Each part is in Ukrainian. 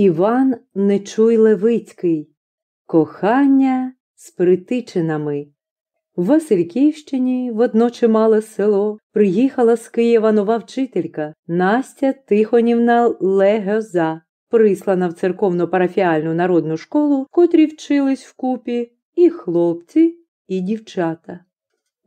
Іван Нечуй Левицький. Кохання з притичинами. В Васильківщині, в одно чимале село, приїхала з Києва нова вчителька Настя Тихонівна Легоза, прислана в церковно парафіальну народну школу, котрі вчились вкупі і хлопці, і дівчата.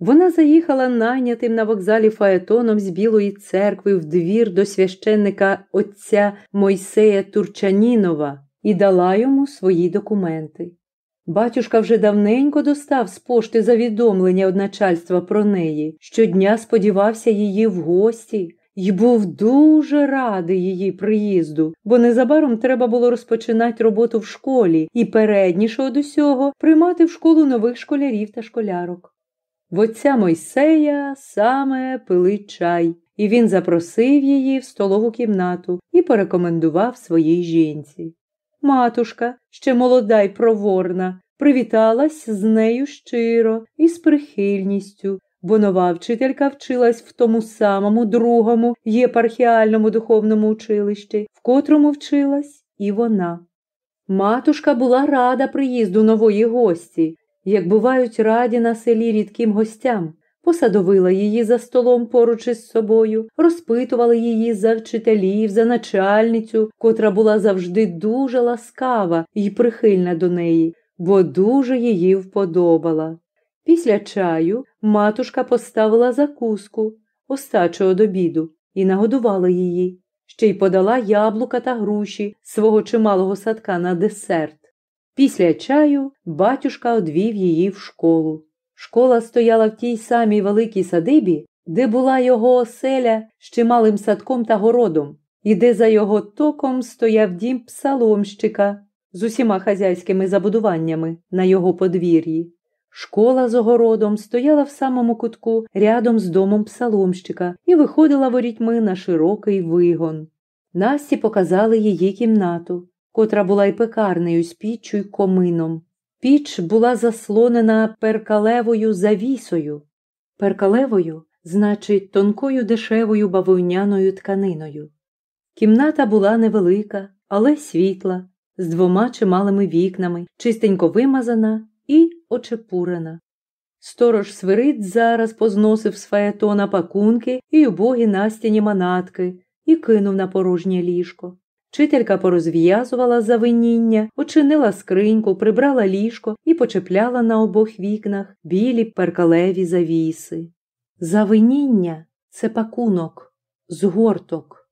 Вона заїхала найнятим на вокзалі Фаетоном з Білої церкви в двір до священника отця Мойсея Турчанінова і дала йому свої документи. Батюшка вже давненько достав з пошти завідомлення од начальства про неї, щодня сподівався її в гості й був дуже радий її приїзду, бо незабаром треба було розпочинати роботу в школі і передніше од усього приймати в школу нових школярів та школярок. В отця Мойсея саме пили чай, і він запросив її в столову кімнату і порекомендував своїй жінці. Матушка, ще молода й проворна, привіталась з нею щиро і з прихильністю, бо нова вчителька вчилась в тому самому другому єпархіальному духовному училищі, в котрому вчилась і вона. Матушка була рада приїзду нової гості, як бувають раді на селі рідким гостям, посадовила її за столом поруч із собою, розпитувала її за вчителів, за начальницю, котра була завжди дуже ласкава і прихильна до неї, бо дуже її вподобала. Після чаю матушка поставила закуску, остачу од обіду, і нагодувала її, ще й подала яблука та груші свого чималого садка на десерт. Після чаю батюшка одвів її в школу. Школа стояла в тій самій великій садибі, де була його оселя з чималим садком та городом, і де за його током стояв дім псаломщика з усіма хазяйськими забудуваннями на його подвір'ї. Школа з огородом стояла в самому кутку рядом з домом псаломщика і виходила ворітьми на широкий вигон. Насті показали її кімнату котра була й пекарнею з піччю й комином. Піч була заслонена перкалевою завісою. Перкалевою значить, тонкою дешевою бавовняною тканиною. Кімната була невелика, але світла, з двома чималими вікнами, чистенько вимазана і очепурена. Сторож свирид зараз позносив з фаетона пакунки і убогі настяні манатки і кинув на порожнє ліжко. Вчителька порозв'язувала завиніння, очинила скриньку, прибрала ліжко і почепляла на обох вікнах білі перкалеві завіси. Завиніння це пакунок, згорток.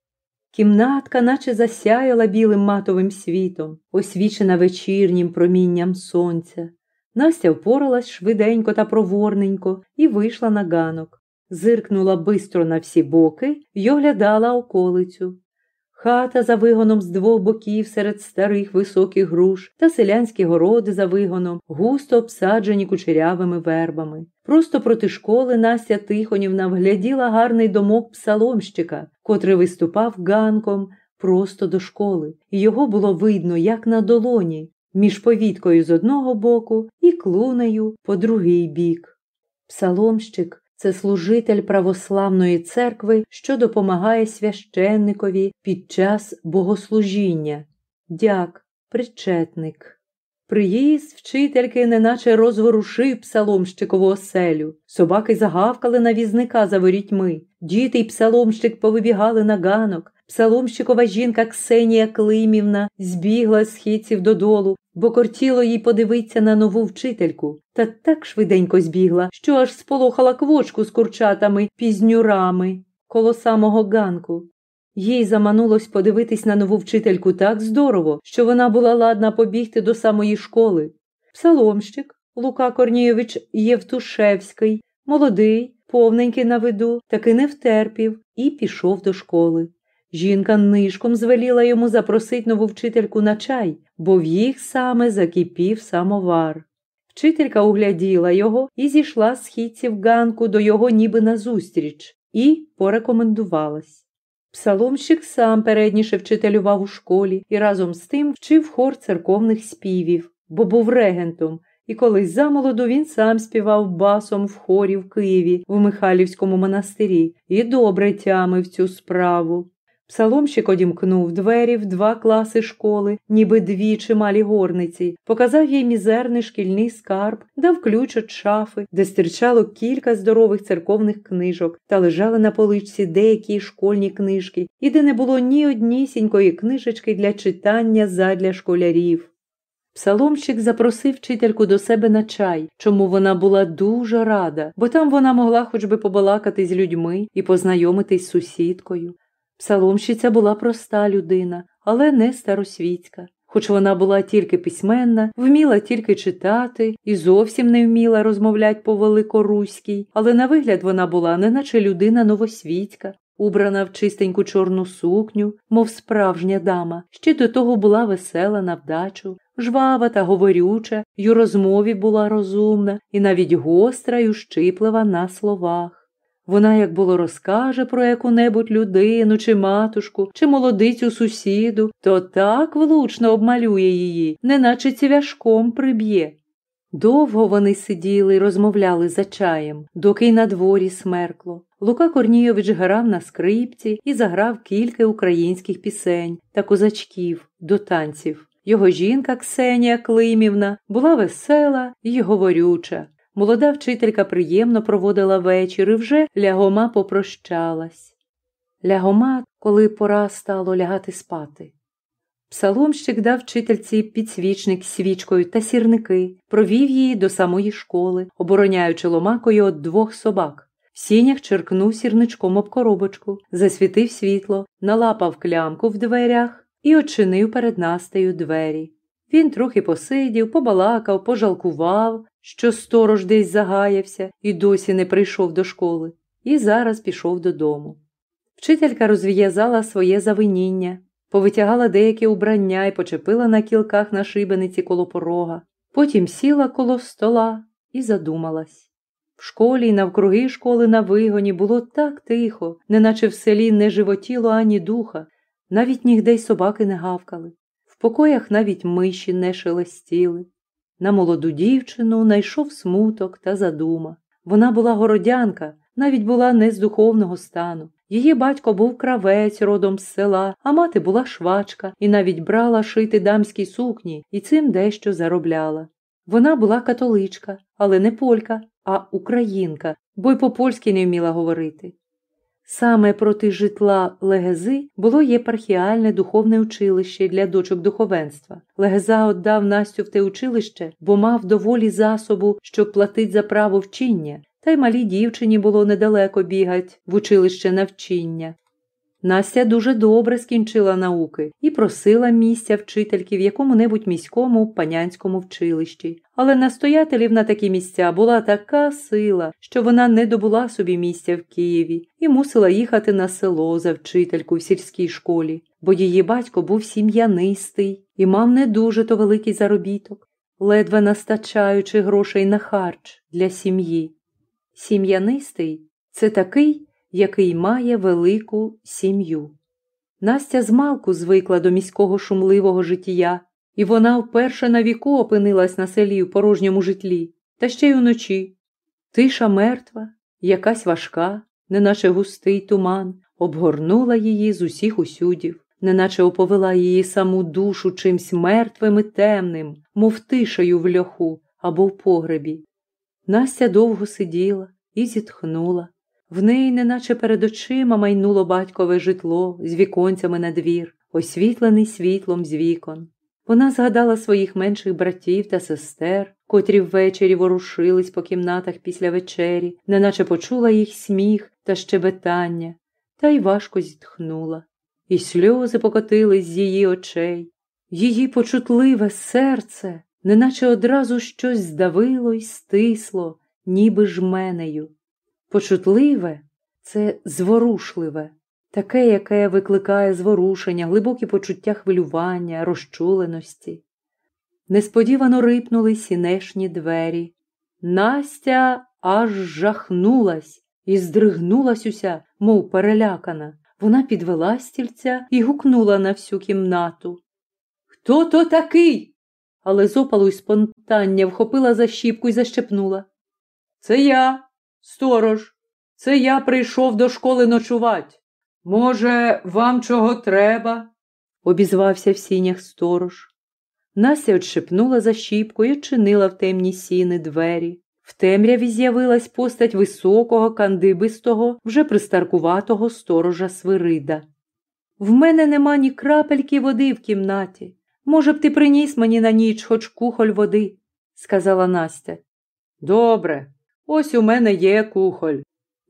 Кімнатка, наче засяяла білим матовим світом, освічена вечірнім промінням сонця. Настя впоралась швиденько та проворненько і вийшла на ганок. Зиркнула бистро на всі боки й оглядала околицю. Хата за вигоном з двох боків серед старих високих груш та селянські городи за вигоном, густо обсаджені кучерявими вербами. Просто проти школи Настя Тихонівна вгляділа гарний домок псаломщика, котрий виступав ганком просто до школи, його було видно, як на долоні, між повіткою з одного боку і клунею по другий бік. Псаломщик це служитель православної церкви, що допомагає священникові під час богослужіння. Дяк, причетник. Приїзд вчительки неначе розворушив псаломщикову оселю. Собаки загавкали на візника за ворітьми. Діти й псаломщик повибігали на ганок. Псаломщикова жінка Ксенія Климівна збігла з східців додолу, бо кортіло їй подивитися на нову вчительку, та так швиденько збігла, що аж сполохала квочку з курчатами пізнюрами коло самого ганку. Їй заманулось подивитись на нову вчительку так здорово, що вона була ладна побігти до самої школи. Псаломщик Лука Корнійович Євтушевський, молодий, повненький на виду, таки не втерпів і пішов до школи. Жінка нишком звеліла йому запросить нову вчительку на чай, бо в їх саме закипів самовар. Вчителька угляділа його і зійшла з східців ганку до його ніби назустріч, і порекомендувалась. Псаломщик сам передніше вчителював у школі і разом з тим вчив хор церковних співів, бо був регентом, і колись замолоду він сам співав басом в хорі в Києві в Михайлівському монастирі і добре тямив цю справу. Псаломщик одімкнув двері в два класи школи, ніби дві чималі горниці, показав їй мізерний шкільний скарб, дав ключ від шафи, де стирчало кілька здорових церковних книжок, та лежали на поличці деякі школьні книжки, і де не було ні однісінької книжечки для читання задля школярів. Псаломщик запросив вчительку до себе на чай, чому вона була дуже рада, бо там вона могла хоч би побалакати з людьми і познайомитись з сусідкою. Псаломщиця була проста людина, але не старосвітська. Хоч вона була тільки письменна, вміла тільки читати і зовсім не вміла розмовляти по великоруській, але на вигляд вона була неначе людина новосвітська, убрана в чистеньку чорну сукню, мов справжня дама, ще до того була весела на вдачу, жвава та говорюча, й у розмові була розумна і навіть гостра й ущиплива на словах. Вона, як було, розкаже про яку-небудь людину, чи матушку, чи молодицю сусіду, то так влучно обмалює її, неначе цівяшком приб'є. Довго вони сиділи й розмовляли за чаєм, доки й на дворі смеркло. Лука Корнійович грав на скрипці і заграв кілька українських пісень та козачків до танців. Його жінка Ксенія Климівна була весела й говорюча. Молода вчителька приємно проводила вечір і вже лягома попрощалась. Лягома, коли пора стало лягати спати. Псаломщик дав вчительці підсвічник свічкою та сірники, провів її до самої школи, обороняючи ломакою від двох собак. В сінях черкнув сірничком об коробочку, засвітив світло, налапав клямку в дверях і очинив перед Настею двері. Він трохи посидів, побалакав, пожалкував, що сторож десь загаявся і досі не прийшов до школи, і зараз пішов додому. Вчителька розв'язала своє завиніння, повитягала деяке убрання і почепила на кілках на шибениці коло порога, потім сіла коло стола і задумалась. В школі й навкруги школи на вигоні було так тихо, неначе в селі не животіло ані духа, навіть нігде й собаки не гавкали, в покоях навіть миші не шелестіли. На молоду дівчину найшов смуток та задума. Вона була городянка, навіть була не з духовного стану. Її батько був кравець родом з села, а мати була швачка і навіть брала шити дамські сукні і цим дещо заробляла. Вона була католичка, але не полька, а українка, бо й по польськи не вміла говорити. Саме проти житла Легези було єпархіальне духовне училище для дочок духовенства. Легеза отдав Настю в те училище, бо мав доволі засобу, щоб платить за право вчиння, та й малій дівчині було недалеко бігать в училище навчання. Настя дуже добре скінчила науки і просила місця вчительки в якому-небудь міському панянському вчилищі. Але настоятелів на такі місця була така сила, що вона не добула собі місця в Києві і мусила їхати на село за вчительку в сільській школі, бо її батько був сім'янистий і мав не дуже то великий заробіток, ледве настачаючи грошей на харч для сім'ї. Сім'янистий це такий який має велику сім'ю. Настя змалку звикла до міського шумливого життя, і вона вперше на віку опинилась на селі в порожньому житлі, та ще й уночі. Тиша мертва, якась важка, неначе густий туман, обгорнула її з усіх усюдів, неначе оповела її саму душу чимсь мертвим і темним, мов тишею в льоху або в погребі. Настя довго сиділа і зітхнула. В неї, неначе перед очима майнуло батькове житло з віконцями на двір, освітлений світлом з вікон. Вона згадала своїх менших братів та сестер, котрі ввечері ворушились по кімнатах після вечері, неначе почула їх сміх та щебетання, та й важко зітхнула. І сльози покотились з її очей. Її почутливе серце, неначе одразу щось здавило й стисло, ніби жменею. Почутливе це зворушливе, таке, яке викликає зворушення, глибокі почуття хвилювання, розчуленості. Несподівано рипнули сінешні двері. Настя аж жахнулась і здригнулась уся, мов перелякана. Вона підвела стільця і гукнула на всю кімнату. Хто то такий? Але з опалу й спонтання вхопила за щіпку і защепнула. Це я. Сторож, це я прийшов до школи ночувати. Може, вам чого треба? обізвався в сінях сторож. Настя отшипнула за щіпку і чинила в темні сіни двері. В темряві з'явилась постать високого, кандибистого, вже пристаркуватого сторожа Свирида. В мене нема ні крапельки води в кімнаті. Може б, ти приніс мені на ніч хоч кухоль води, сказала Настя. Добре, ось у мене є кухоль.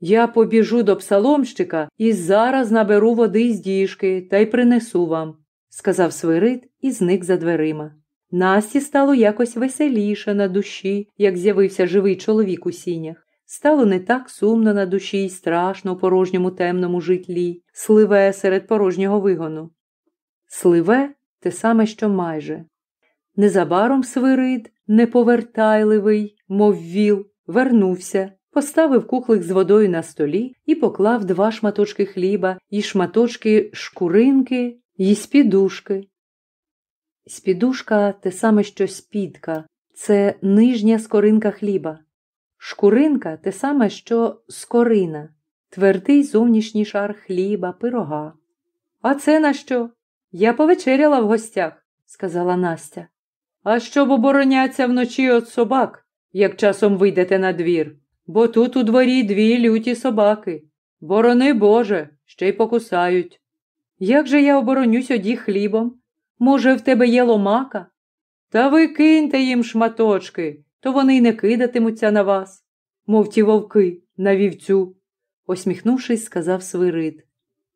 Я побіжу до псаломщика і зараз наберу води з діжки та й принесу вам, сказав Свирид і зник за дверима. Насті стало якось веселіше на душі, як з'явився живий чоловік у сінях. Стало не так сумно на душі й страшно у порожньому темному житлі, сливе серед порожнього вигону. Сливе те саме, що майже. Незабаром Свирид, неповертайливий, мов віл, вернувся, поставив кухлик з водою на столі і поклав два шматочки хліба і шматочки шкуринки й спідушки. Спідушка те саме, що спідка, це нижня скоринка хліба. Шкуринка те саме, що скорина, твердий зовнішній шар хліба, пирога. А це на що? Я повечеряла в гостях, сказала Настя. А щоб обороняться вночі від собак, як часом вийдете на двір, бо тут у дворі дві люті собаки. Борони Боже, ще й покусають. Як же я оборонюсь оді хлібом? Може, в тебе є ломака? Та ви киньте їм шматочки, то вони й не кидатимуться на вас, мов ті вовки на вівцю, посміхнувшись, сказав Свирид.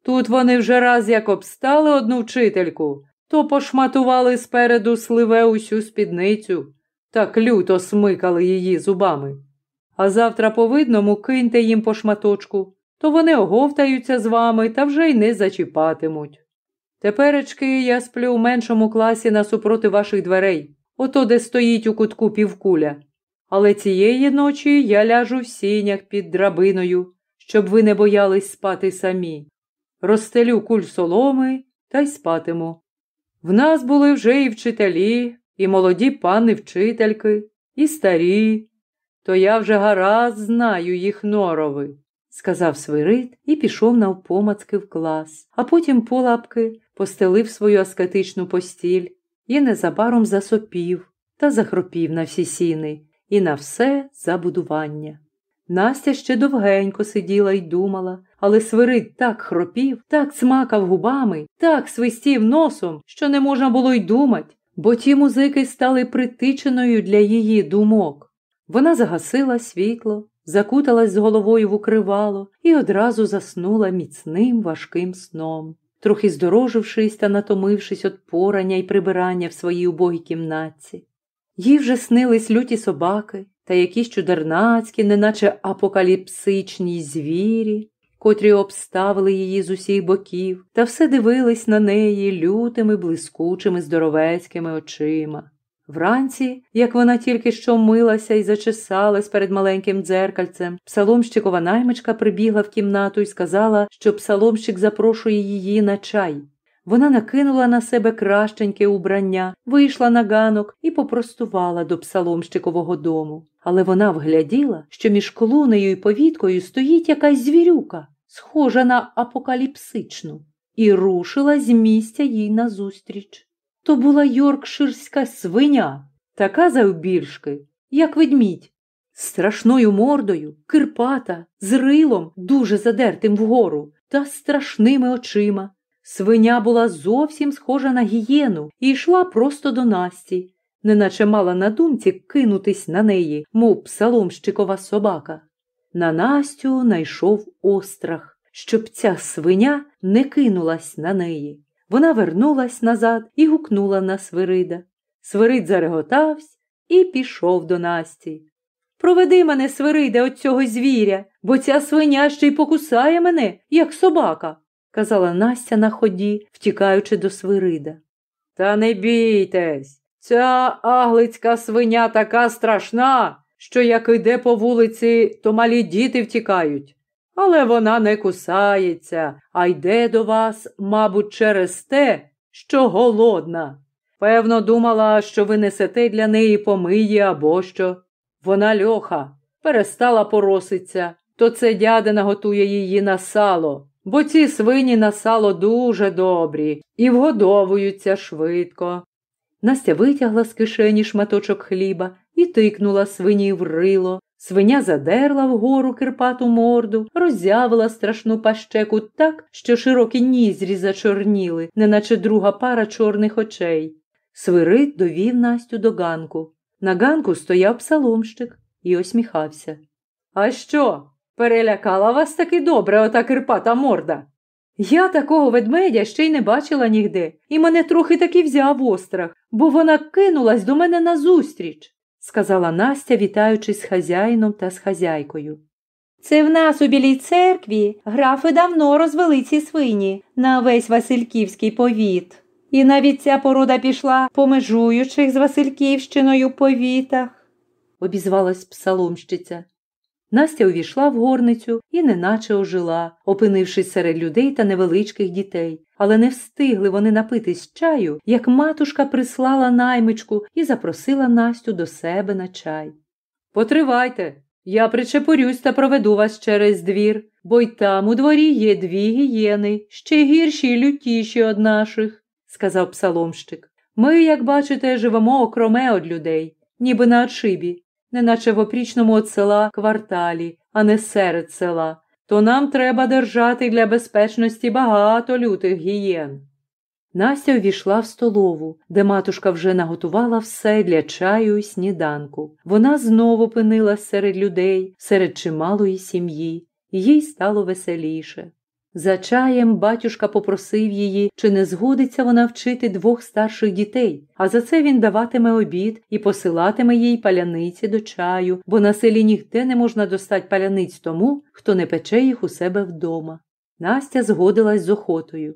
Тут вони вже раз як обстали одну вчительку, то пошматували спереду сливе усю спідницю, так люто смикали її зубами. А завтра по видному киньте їм по шматочку, то вони оговтаються з вами та вже й не зачіпатимуть. Теперечки я сплю в меншому класі насупроти ваших дверей, ото де стоїть у кутку півкуля. Але цієї ночі я ляжу в сінях під драбиною, щоб ви не боялись спати самі. Розстелю куль соломи та й спатиму. В нас були вже і вчителі, і молоді пани вчительки, і старі, то я вже гаразд знаю їх норови, сказав Свирид і пішов навпомацки в клас, а потім полапки постелив свою аскетичну постіль і незабаром засопів та захропів на всі сіни і на все забудування. Настя ще довгенько сиділа й думала, але Свирид так хропів, так цмакав губами, так свистів носом, що не можна було й думать, бо ті музики стали притиченою для її думок. Вона загасила світло, закуталась з головою в укривало і одразу заснула міцним важким сном, трохи здорожившись та натомившись від порання й прибирання в своїй убогій кімнатці. Їй вже снились люті собаки та якісь чудернацькі, неначе апокаліпсичні звірі, котрі обставили її з усіх боків, та все дивились на неї лютими, блискучими, здоровецькими очима. Вранці, як вона тільки що милася і зачесалась перед маленьким дзеркальцем, псаломщикова наймичка прибігла в кімнату і сказала, що псаломщик запрошує її на чай. Вона накинула на себе кращеньке убрання, вийшла на ганок і попростувала до псаломщикового дому. Але вона вгляділа, що між колунею і повіткою стоїть якась звірюка, схожа на апокаліпсичну, і рушила з місця їй назустріч. То була йоркширська свиня, така завбільшки, як ведмідь, страшною мордою, кирпата, з рилом, дуже задертим вгору, та страшними очима. Свиня була зовсім схожа на гієну і йшла просто до Насті, неначе мала на думці кинутись на неї, мов псаломщикова собака. На Настю найшов острах, щоб ця свиня не кинулась на неї. Вона вернулась назад і гукнула на Свирида. Свирид зареготався і пішов до Насті. Проведи мене, Свириде, от цього звіря, бо ця свиня ще й покусає мене, як собака казала Настя на ході, втікаючи до Свирида. Та не бійтесь, ця аглицька свиня така страшна, що як йде по вулиці, то малі діти втікають. Але вона не кусається, а йде до вас, мабуть, через те, що голодна. Певно, думала, що ви несете для неї помиї або що. Вона льоха, перестала пороситься, то це дядина готує її на сало бо ці свині на сало дуже добрі і вгодовуються швидко. Настя витягла з кишені шматочок хліба і тикнула свині в рило. Свиня задерла вгору кирпату морду, роззявила страшну пащеку так, що широкі нізрі зачорніли, неначе друга пара чорних очей. Свирид довів Настю до ганку. На ганку стояв псаломщик і осміхався. А що? Перелякала вас таки добре ота кирпата морда? Я такого ведмедя ще й не бачила нігде, і мене трохи таки взяв острах, бо вона кинулась до мене назустріч, сказала Настя, вітаючись з хазяїном та з хазяйкою. Це в нас у білій церкві графи давно розвели ці свині на весь Васильківський повіт. І навіть ця порода пішла по межуючих з Васильківщиною повітах, обізвалась псаломщиця. Настя увійшла в горницю і неначе ожила, опинившись серед людей та невеличких дітей. Але не встигли вони напитись чаю, як матушка прислала наймичку і запросила Настю до себе на чай. Потривайте, я причепурюсь та проведу вас через двір, бо й там у дворі є дві гієни, ще гірші й лютіші од наших, сказав псаломщик. Ми, як бачите, живемо окроме од людей, ніби на отшибі неначе в опрічному от села кварталі, а не серед села, то нам треба держати для безпечності багато лютих гієн. Настя увійшла в столову, де матушка вже наготувала все для чаю і сніданку. Вона знову опинилась серед людей, серед чималої сім'ї, їй стало веселіше. За чаєм батюшка попросив її, чи не згодиться вона вчити двох старших дітей, а за це він даватиме обід і посилатиме їй паляниці до чаю, бо на селі ніде не можна достати паляниць тому, хто не пече їх у себе вдома. Настя згодилась з охотою.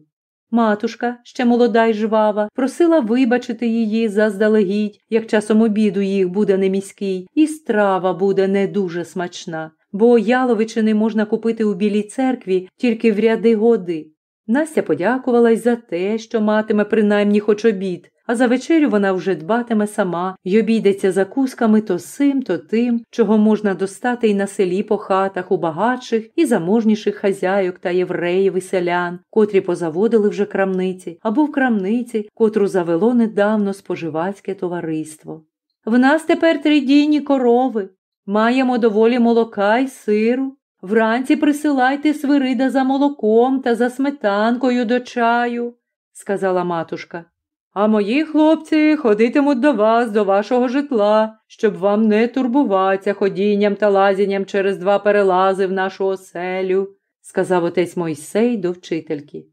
Матушка, ще молода й жвава, просила вибачити її заздалегідь, як часом обіду їх буде не міський, і страва буде не дуже смачна бо яловичини можна купити у білій церкві тільки в ряди годи. Настя подякувала й за те, що матиме принаймні хоч обід, а за вечерю вона вже дбатиме сама й обійдеться закусками то сим, то тим, чого можна достати й на селі по хатах у багатших і заможніших хазяйок та євреїв і селян, котрі позаводили вже крамниці, або в крамниці, котру завело недавно споживацьке товариство. В нас тепер тридійні корови, Маємо доволі молока й сиру. Вранці присилайте свирида за молоком та за сметанкою до чаю, сказала матушка. А мої хлопці ходитимуть до вас, до вашого житла, щоб вам не турбуватися ходінням та лазінням через два перелази в нашу оселю, сказав отець Мойсей до вчительки.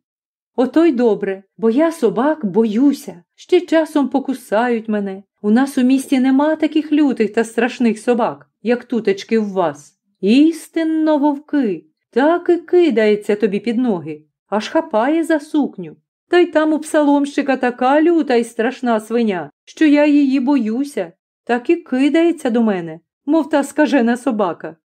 Ото й добре, бо я собак боюся, ще часом покусають мене. У нас у місті нема таких лютих та страшних собак як тутечки в вас. Істинно вовки, так і кидається тобі під ноги, аж хапає за сукню. Та й там у псаломщика така люта й страшна свиня, що я її боюся, так і кидається до мене, мов та скажена собака.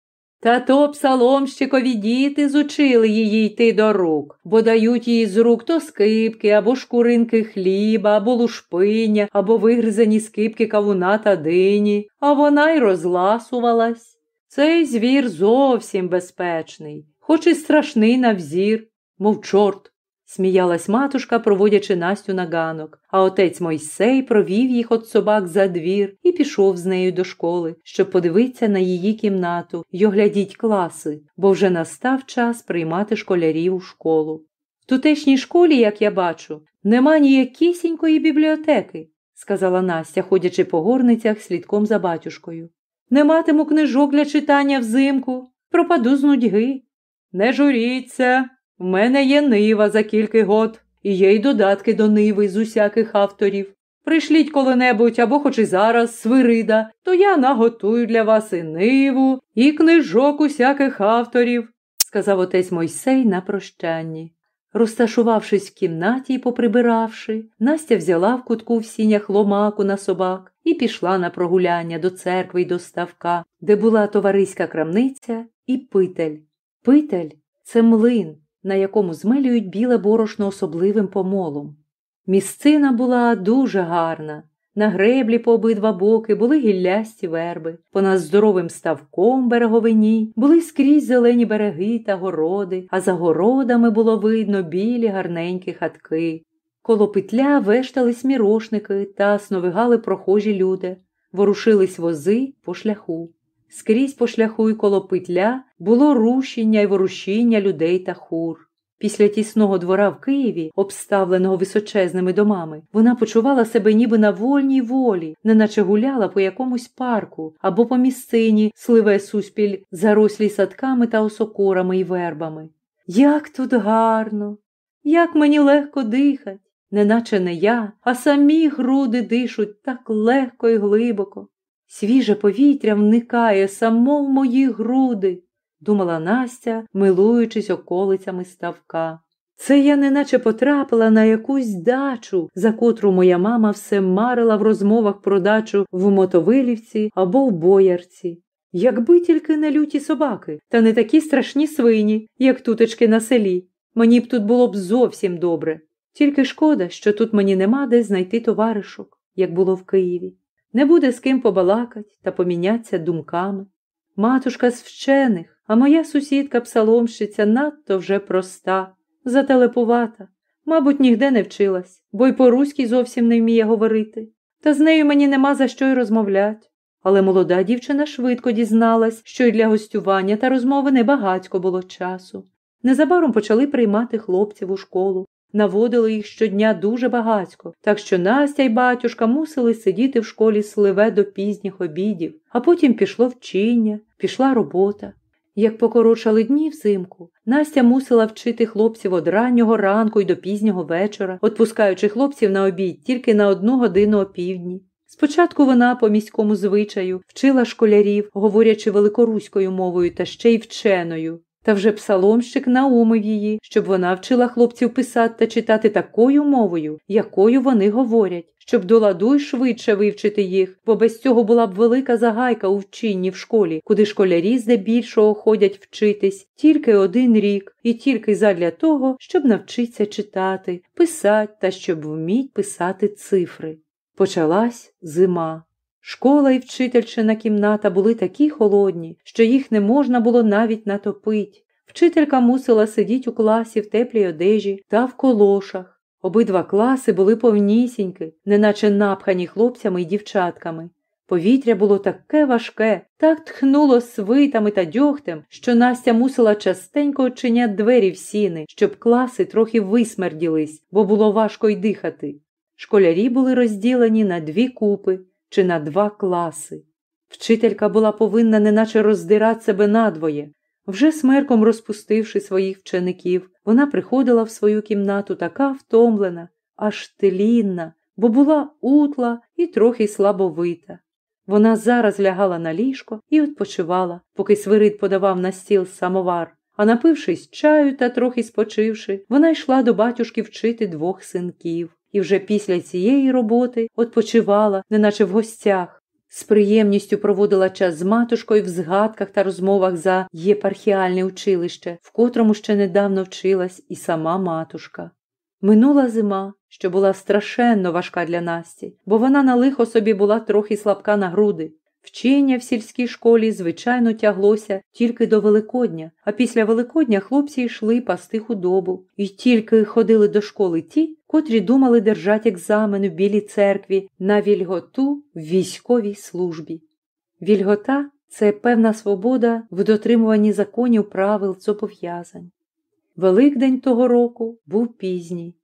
Та то псаломщикові діти зучили її йти до рук, бо дають їй з рук то скипки, або шкуринки хліба, або лушпиня, або вигризані скипки кавуна та дині, а вона й розласувалась. Цей звір зовсім безпечний, хоч і страшний на взір, мов чорт сміялась матушка, проводячи Настю на ганок, а отець Мойсей провів їх от собак за двір і пішов з нею до школи, щоб подивитися на її кімнату й оглядіть класи, бо вже настав час приймати школярів у школу. В тутешній школі, як я бачу, нема ніякісінької бібліотеки, сказала Настя, ходячи по горницях слідком за батюшкою. Не матиму книжок для читання взимку, пропаду з нудьги. Не журіться, в мене є нива за кілька год, і є й додатки до ниви з усяких авторів. Прийшліть коли-небудь або хоч і зараз свирида, то я наготую для вас і ниву, і книжок усяких авторів, сказав отець Мойсей на прощанні. Розташувавшись в кімнаті і поприбиравши, Настя взяла в кутку в сінях ломаку на собак і пішла на прогуляння до церкви й до ставка, де була товариська крамниця і питель. Питель це млин, на якому змелюють біле борошно особливим помолом. Місцина була дуже гарна. На греблі по обидва боки були гіллясті верби, понад здоровим ставком береговині були скрізь зелені береги та городи, а за городами було видно білі гарненькі хатки. Коло петля вештались мірошники та сновигали прохожі люди, ворушились вози по шляху. Скрізь по шляху й коло петля було рушення й ворушіння людей та хур. Після тісного двора в Києві, обставленого височезними домами, вона почувала себе ніби на вольній волі, неначе гуляла по якомусь парку або по місцині, сливе суспіль, зарослі садками та осокорами й вербами. Як тут гарно, як мені легко дихать, неначе не я, а самі груди дишуть так легко і глибоко. Свіже повітря вникає само в мої груди думала Настя, милуючись околицями ставка. Це я неначе потрапила на якусь дачу, за котру моя мама все марила в розмовах про дачу в Мотовилівці або в Боярці. Якби тільки не люті собаки, та не такі страшні свині, як тутечки на селі. Мені б тут було б зовсім добре. Тільки шкода, що тут мені нема де знайти товаришок, як було в Києві. Не буде з ким побалакать та помінятися думками. Матушка з вчених, а моя сусідка псаломщиця надто вже проста, зателепувата. Мабуть, нігде не вчилась, бо й по-руськи зовсім не вміє говорити. Та з нею мені нема за що й розмовлять. Але молода дівчина швидко дізналась, що й для гостювання та розмови небагатько було часу. Незабаром почали приймати хлопців у школу, наводили їх щодня дуже багатько, так що Настя й батюшка мусили сидіти в школі сливе до пізніх обідів, а потім пішло вчиння, пішла робота. Як покорочали дні взимку, Настя мусила вчити хлопців од раннього ранку й до пізнього вечора, отпускаючи хлопців на обід тільки на одну годину опівдні. Спочатку вона, по міському звичаю, вчила школярів, говорячи великоруською мовою та ще й вченою. Та вже псаломщик наумив її, щоб вона вчила хлопців писати та читати такою мовою, якою вони говорять, щоб до ладу й швидше вивчити їх, бо без цього була б велика загайка у вчинні в школі, куди школярі здебільшого ходять вчитись тільки один рік, і тільки задля того, щоб навчитися читати, писати та щоб вміть писати цифри. Почалась зима. Школа і вчительчина кімната були такі холодні, що їх не можна було навіть натопить. Вчителька мусила сидіти у класі в теплій одежі та в колошах. Обидва класи були повнісінькі, неначе напхані хлопцями і дівчатками. Повітря було таке важке, так тхнуло свитами та дьогтем, що Настя мусила частенько очиняти двері в сіни, щоб класи трохи висмерділись, бо було важко й дихати. Школярі були розділені на дві купи чи на два класи. Вчителька була повинна неначе роздирати себе надвоє. Вже смерком розпустивши своїх вчеників, вона приходила в свою кімнату така втомлена, аж телінна, бо була утла і трохи слабовита. Вона зараз лягала на ліжко і відпочивала, поки свирид подавав на стіл самовар, а напившись чаю та трохи спочивши, вона йшла до батюшки вчити двох синків і вже після цієї роботи відпочивала, неначе в гостях. З приємністю проводила час з матушкою в згадках та розмовах за єпархіальне училище, в котрому ще недавно вчилась і сама матушка. Минула зима, що була страшенно важка для Насті, бо вона на лихо собі була трохи слабка на груди. Вчення в сільській школі, звичайно, тяглося тільки до Великодня, а після Великодня хлопці йшли пасти худобу, і тільки ходили до школи ті, котрі думали держати екзамен в Білій церкві на вільготу в військовій службі. Вільгота це певна свобода в дотримуванні законів правил зобов'язань. Великдень того року був пізній.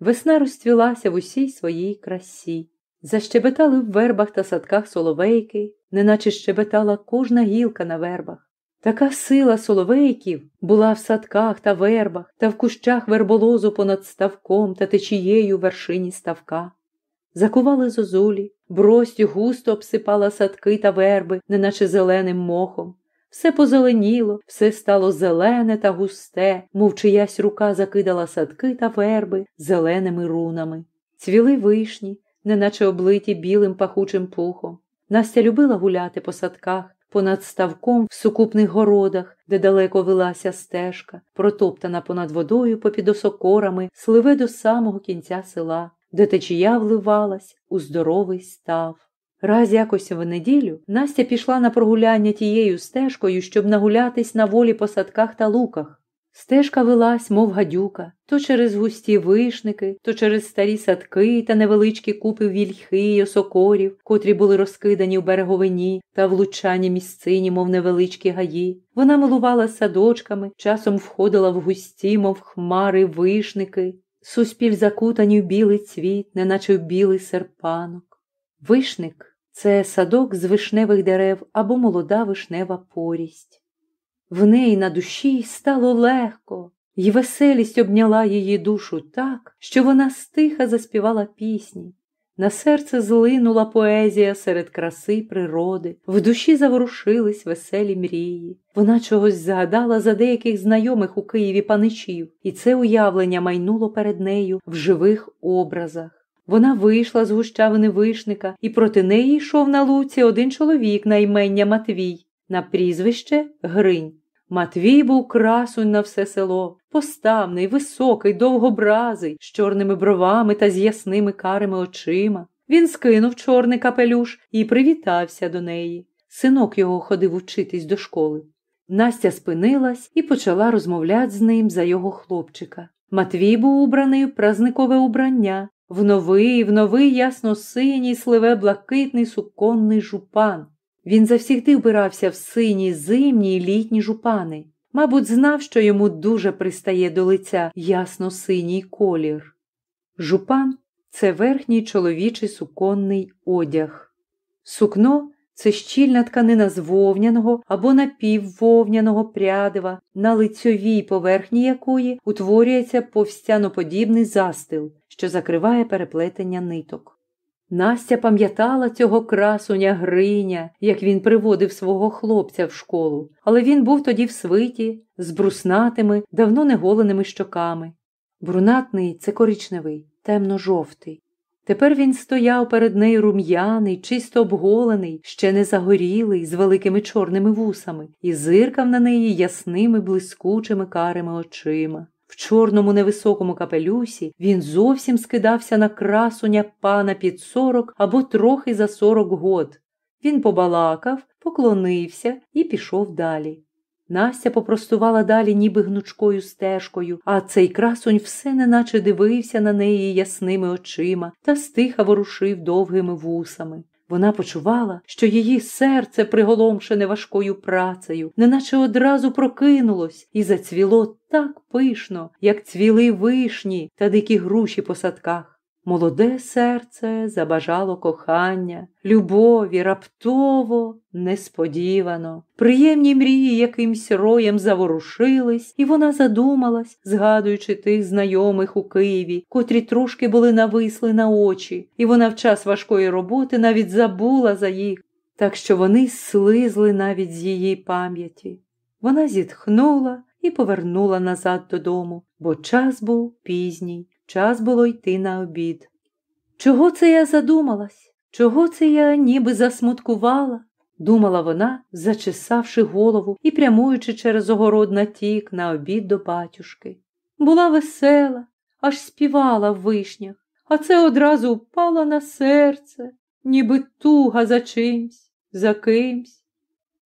Весна розцвілася в усій своїй красі. Защебетали в вербах та садках соловейки, неначе щебетала кожна гілка на вербах. Така сила соловейків була в садках та вербах та в кущах верболозу понад ставком та течією вершині ставка. Закували зозулі, бростю густо обсипала садки та верби, неначе зеленим мохом. Все позеленіло, все стало зелене та густе, мов чиясь рука закидала садки та верби зеленими рунами. Цвіли вишні, неначе облиті білим пахучим пухом. Настя любила гуляти по садках, понад ставком в сукупних городах, де далеко велася стежка, протоптана понад водою попід осокорами, сливе до самого кінця села, де течія вливалась у здоровий став. Раз якось в неділю Настя пішла на прогуляння тією стежкою, щоб нагулятись на волі по садках та луках. Стежка велась, мов гадюка, то через густі вишники, то через старі садки та невеличкі купи вільхи й осокорів, котрі були розкидані в береговині та влучані місцині, мов невеличкі гаї. Вона милувала садочками, часом входила в густі, мов хмари, вишники, суспіль закутані в білий цвіт, неначе в білий серпанок. Вишник це садок з вишневих дерев або молода вишнева порість. В неї на душі стало легко, і веселість обняла її душу так, що вона стиха заспівала пісні. На серце злинула поезія серед краси природи, в душі заворушились веселі мрії. Вона чогось згадала за деяких знайомих у Києві паничів, і це уявлення майнуло перед нею в живих образах. Вона вийшла з гущавини вишника, і проти неї йшов на луці один чоловік на імення Матвій, на прізвище Гринь. Матвій був красунь на все село, поставний, високий, довгобразий, з чорними бровами та з ясними карими очима. Він скинув чорний капелюш і привітався до неї. Синок його ходив учитись до школи. Настя спинилась і почала розмовляти з ним за його хлопчика. Матвій був убраний в празникове убрання, в новий, в новий ясно синій, сливе блакитний суконний жупан. Він завсігди вбирався в сині зимні й літні жупани. Мабуть, знав, що йому дуже пристає до лиця ясно синій колір. Жупан це верхній чоловічий суконний одяг. Сукно це щільна тканина з вовняного або напіввовняного прядива, на лицьовій поверхні якої утворюється повстяноподібний застил, що закриває переплетення ниток. Настя пам'ятала цього красуня Гриня, як він приводив свого хлопця в школу, але він був тоді в свиті, з бруснатими, давно неголеними щоками. Брунатний це коричневий, темно-жовтий. Тепер він стояв перед нею рум'яний, чисто обголений, ще не загорілий, з великими чорними вусами, і зиркав на неї ясними, блискучими карими очима. В чорному невисокому капелюсі він зовсім скидався на красуня пана під сорок або трохи за сорок год. Він побалакав, поклонився і пішов далі. Настя попростувала далі, ніби гнучкою стежкою, а цей красунь все неначе дивився на неї ясними очима та стиха ворушив довгими вусами. Вона почувала, що її серце, приголомшене важкою працею, неначе одразу прокинулось і зацвіло так пишно, як цвіли вишні та дикі груші по садках. Молоде серце забажало кохання, любові раптово, несподівано. Приємні мрії якимсь роєм заворушились, і вона задумалась, згадуючи тих знайомих у Києві, котрі трошки були нависли на очі, і вона в час важкої роботи навіть забула за їх, так що вони слизли навіть з її пам'яті. Вона зітхнула і повернула назад додому, бо час був пізній. Час було йти на обід. Чого це я задумалась? Чого це я ніби засмуткувала? думала вона, зачесавши голову і прямуючи через огород на тік на обід до батюшки. Була весела, аж співала в вишнях, а це одразу впало на серце, ніби туга за чимсь, за кимсь.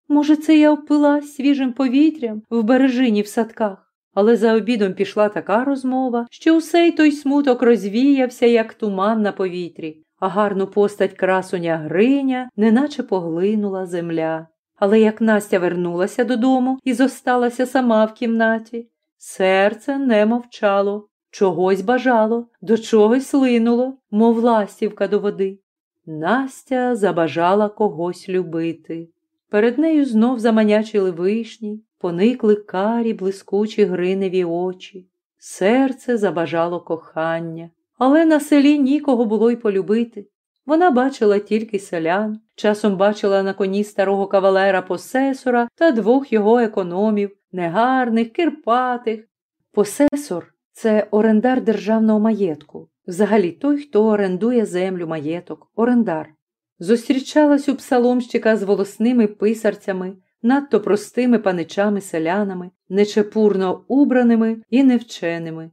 Може, це я впилась свіжим повітрям в бережині в садках? Але за обідом пішла така розмова, що усей той смуток розвіявся, як туман на повітрі, а гарну постать красуня Гриня неначе поглинула земля. Але як Настя вернулася додому і зосталася сама в кімнаті, серце не мовчало, чогось бажало, до чогось линуло, мов ластівка до води. Настя забажала когось любити. Перед нею знов заманячили вишні, поникли карі, блискучі гриневі очі. Серце забажало кохання, але на селі нікого було й полюбити. Вона бачила тільки селян, часом бачила на коні старого кавалера посесора та двох його економів, негарних, кирпатих. Посесор це орендар державного маєтку, взагалі той, хто орендує землю маєток, орендар. Зустрічалась у псаломщика з волосними писарцями, надто простими паничами селянами, нечепурно убраними і невченими.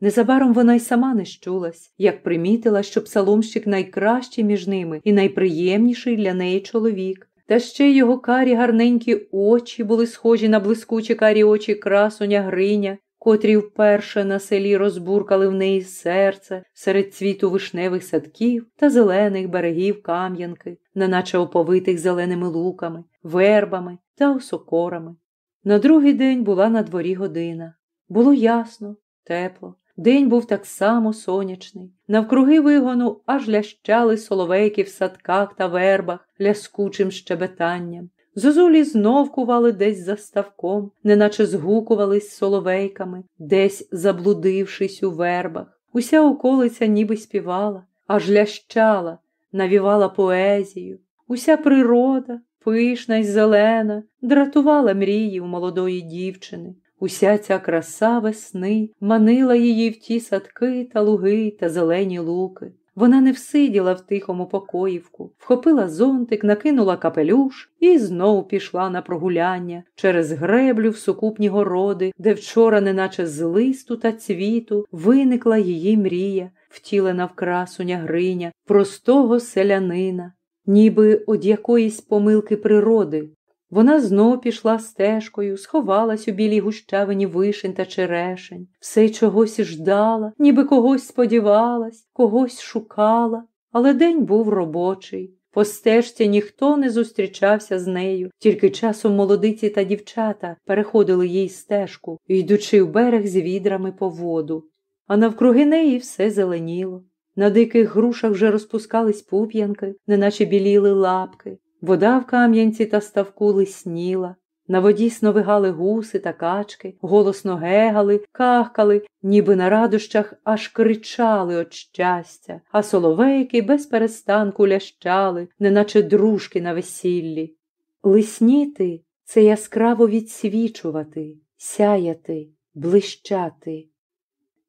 Незабаром вона й сама не щулась, як примітила, що псаломщик найкращий між ними і найприємніший для неї чоловік. Та ще його карі гарненькі очі були схожі на блискучі карі очі красуня Гриня, котрі вперше на селі розбуркали в неї серце серед цвіту вишневих садків та зелених берегів Кам'янки, неначе оповитих зеленими луками, вербами та осокорами. На другий день була на дворі година. Було ясно, тепло. День був так само сонячний. Навкруги вигону аж лящали соловейки в садках та вербах ляскучим щебетанням. Зозулі знов кували десь за ставком, неначе згукувались соловейками, десь заблудившись у вербах. Уся околиця ніби співала, аж лящала, навівала поезію. Уся природа, пишна й зелена, дратувала мрії у молодої дівчини. Уся ця краса весни манила її в ті садки та луги та зелені луки. Вона не всиділа в тихому покоївку, вхопила зонтик, накинула капелюш і знову пішла на прогуляння через греблю в сукупні городи, де вчора, неначе з листу та цвіту, виникла її мрія, втілена в красуня Гриня, простого селянина, ніби од якоїсь помилки природи, вона знов пішла стежкою, сховалась у білій гущавині вишень та черешень, все чогось ждала, ніби когось сподівалась, когось шукала, але день був робочий. По стежці ніхто не зустрічався з нею, тільки часом молодиці та дівчата переходили їй стежку, йдучи в берег з відрами по воду. А навкруги неї все зеленіло. На диких грушах вже розпускались пуп'янки, неначе біліли лапки. Вода в кам'янці та ставку лисніла, на воді сновигали гуси та качки, голосно гегали, кахкали, ніби на радощах аж кричали от щастя, а соловейки без перестанку лящали, неначе дружки на весіллі. Лисніти це яскраво відсвічувати, сяяти, блищати.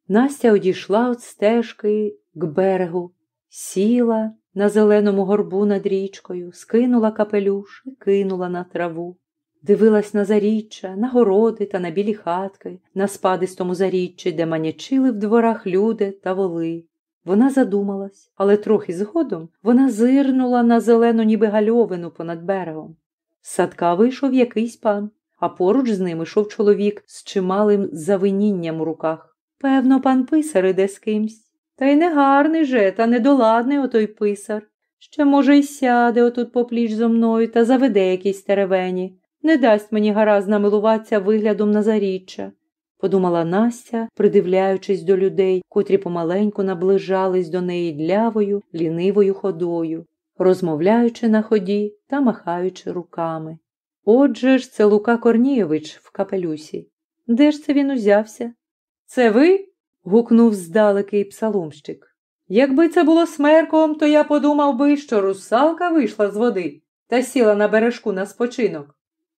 Настя одійшла від стежки к берегу, сіла на зеленому горбу над річкою, скинула капелюш і кинула на траву. Дивилась на заріччя, на городи та на білі хатки, на спадистому заріччі, де манячили в дворах люди та воли. Вона задумалась, але трохи згодом вона зирнула на зелену ніби гальовину понад берегом. З садка вийшов якийсь пан, а поруч з ним йшов чоловік з чималим завинінням у руках. Певно, пан писар іде з кимсь. Та й не гарний же, та недоладний отой писар. Ще, може, й сяде отут попліч зо мною та заведе якісь теревені. Не дасть мені гаразд намилуватися виглядом на заріччя, подумала Настя, придивляючись до людей, котрі помаленьку наближались до неї длявою, лінивою ходою, розмовляючи на ході та махаючи руками. Отже ж, це Лука Корнієвич в капелюсі. Де ж це він узявся? Це ви? Гукнув здалекий псаломщик. Якби це було смерком, то я подумав би, що русалка вийшла з води та сіла на бережку на спочинок.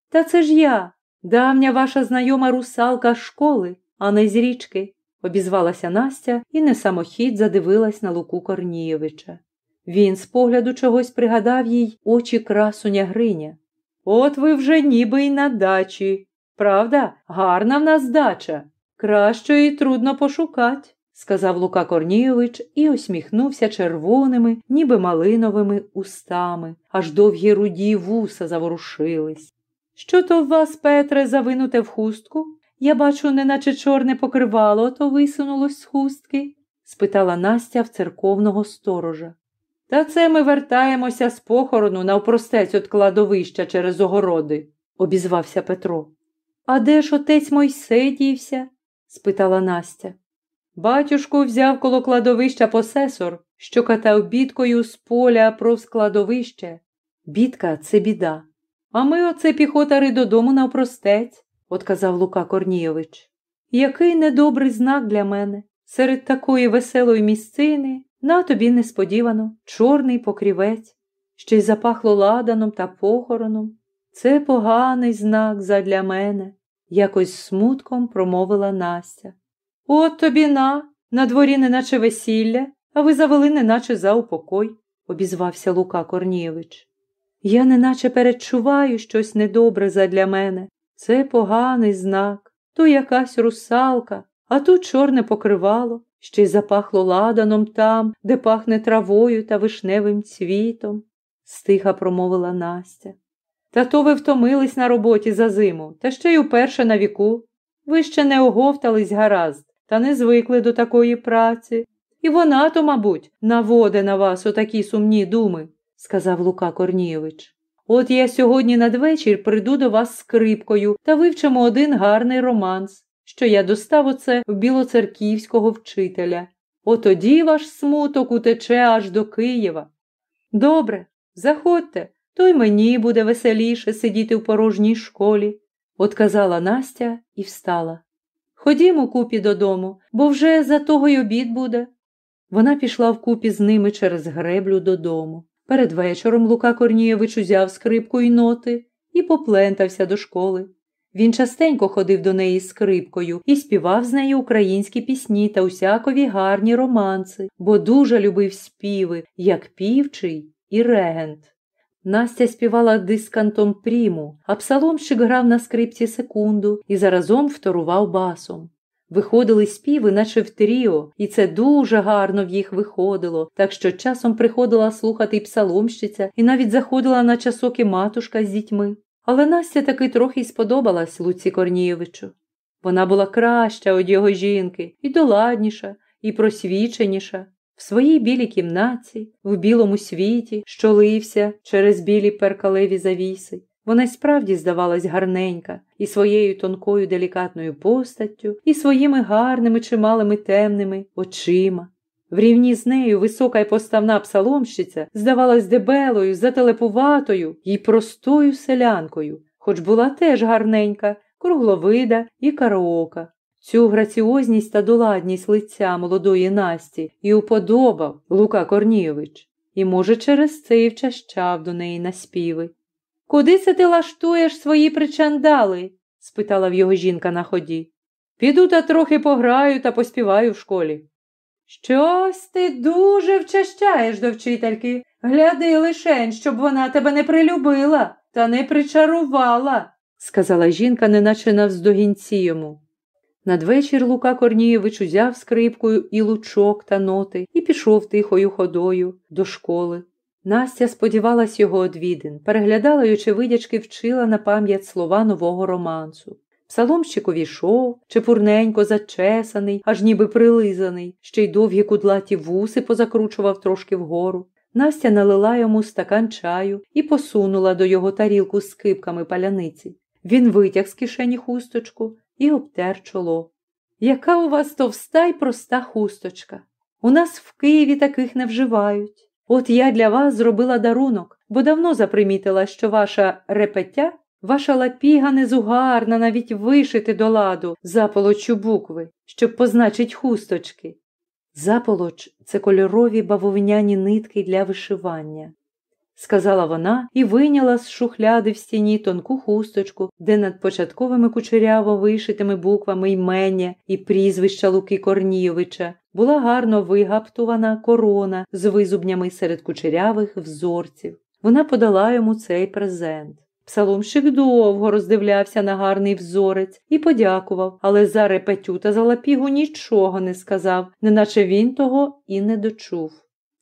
Та це ж я, давня ваша знайома русалка школи, а не з річки, обізвалася Настя і не самохід задивилась на Луку Корнієвича. Він з погляду чогось пригадав їй очі красуня Гриня. От ви вже ніби й на дачі. Правда, гарна в нас дача. Кращої трудно пошукать, сказав Лука Корнійович і усміхнувся червоними, ніби малиновими устами, аж довгі руді вуса заворушились. Що то в вас, Петре, завинуте в хустку? Я бачу, неначе чорне покривало, то висунулось з хустки? спитала Настя в церковного сторожа. Та це ми вертаємося з похорону навпростець от кладовища через огороди, обізвався Петро. А де ж отець Мойсей дівся? Спитала Настя. Батюшку взяв коло кладовища посесор, що катав бідкою з поля про складовище. Бідка це біда. А ми оце піхотари додому навпростець, отказав Лука Корнійович. Який недобрий знак для мене. Серед такої веселої місцини на тобі несподівано чорний покрівець, ще й запахло ладаном та похороном. Це поганий знак задля мене якось смутком промовила Настя. От тобі на, на дворі неначе весілля, а ви завели неначе за упокой, обізвався Лука Корнієвич. Я неначе передчуваю щось недобре задля мене. Це поганий знак, то якась русалка, А тут чорне покривало, ще й запахло ладаном там, де пахне травою та вишневим цвітом, стиха промовила Настя. Та то ви втомились на роботі за зиму, та ще й уперше на віку. Ви ще не оговтались гаразд, та не звикли до такої праці. І вона то, мабуть, наводе на вас отакі сумні думи, сказав Лука Корнійович. От я сьогодні надвечір прийду до вас скрипкою та вивчимо один гарний романс, що я достав оце в білоцерківського вчителя. Отоді ваш смуток утече аж до Києва. Добре, заходьте, то й мені буде веселіше сидіти в порожній школі, отказала Настя і встала. Ходімо купі додому, бо вже за того й обід буде. Вона пішла вкупі з ними через греблю додому. Перед вечором Лука Корнієвич узяв скрипку й ноти і поплентався до школи. Він частенько ходив до неї скрипкою і співав з нею українські пісні та усякові гарні романси, бо дуже любив співи, як півчий і регент. Настя співала дискантом пріму, а псаломщик грав на скрипці секунду і заразом вторував басом. Виходили співи, наче в тріо, і це дуже гарно в їх виходило, так що часом приходила слухати й псаломщиця, і навіть заходила на часок і матушка з дітьми. Але Настя таки трохи й сподобалась Луці Корнієвичу. Вона була краща од його жінки, і доладніша, і просвіченіша. В своїй білій кімнаті, в білому світі, що лився через білі перкалеві завіси. Вона й справді здавалась гарненька, і своєю тонкою делікатною постаттю, і своїми гарними чималими темними очима. В рівні з нею висока й поставна псаломщиця здавалась дебелою, зателепуватою і простою селянкою, хоч була теж гарненька, кругловида і караока. Цю граціозність та доладність лиця молодої Насті і уподобав Лука Корнійович, і, може, через це і вчащав до неї на співи. Куди це ти лаштуєш свої причандали? спитала в його жінка на ході. Піду та трохи пограю та поспіваю в школі. Щось ти дуже вчащаєш до вчительки. Гляди лишень, щоб вона тебе не прилюбила та не причарувала, сказала жінка, неначе навздогінці йому. Надвечір Лука Корнієвич узяв скрипкою і лучок та ноти і пішов тихою ходою до школи. Настя сподівалась його одвідин, переглядала й очевидячки вчила на пам'ять слова нового романсу. Псаломщик увійшов, чепурненько зачесаний, аж ніби прилизаний, ще й довгі кудлаті вуси позакручував трошки вгору. Настя налила йому стакан чаю і посунула до його тарілку з скипками паляниці. Він витяг з кишені хусточку і обтер чоло. Яка у вас товста й проста хусточка? У нас в Києві таких не вживають. От я для вас зробила дарунок, бо давно запримітила, що ваша репетя, ваша лапіга незугарна навіть вишити до ладу заполочу букви, щоб позначить хусточки. Заполоч це кольорові бавовняні нитки для вишивання, сказала вона і вийняла з шухляди в стіні тонку хусточку, де над початковими кучеряво вишитими буквами ймення і прізвища Луки Корнійовича була гарно вигаптувана корона з визубнями серед кучерявих взорців. Вона подала йому цей презент. Псаломщик довго роздивлявся на гарний взорець і подякував, але за репетю за лапігу нічого не сказав, неначе він того і не дочув.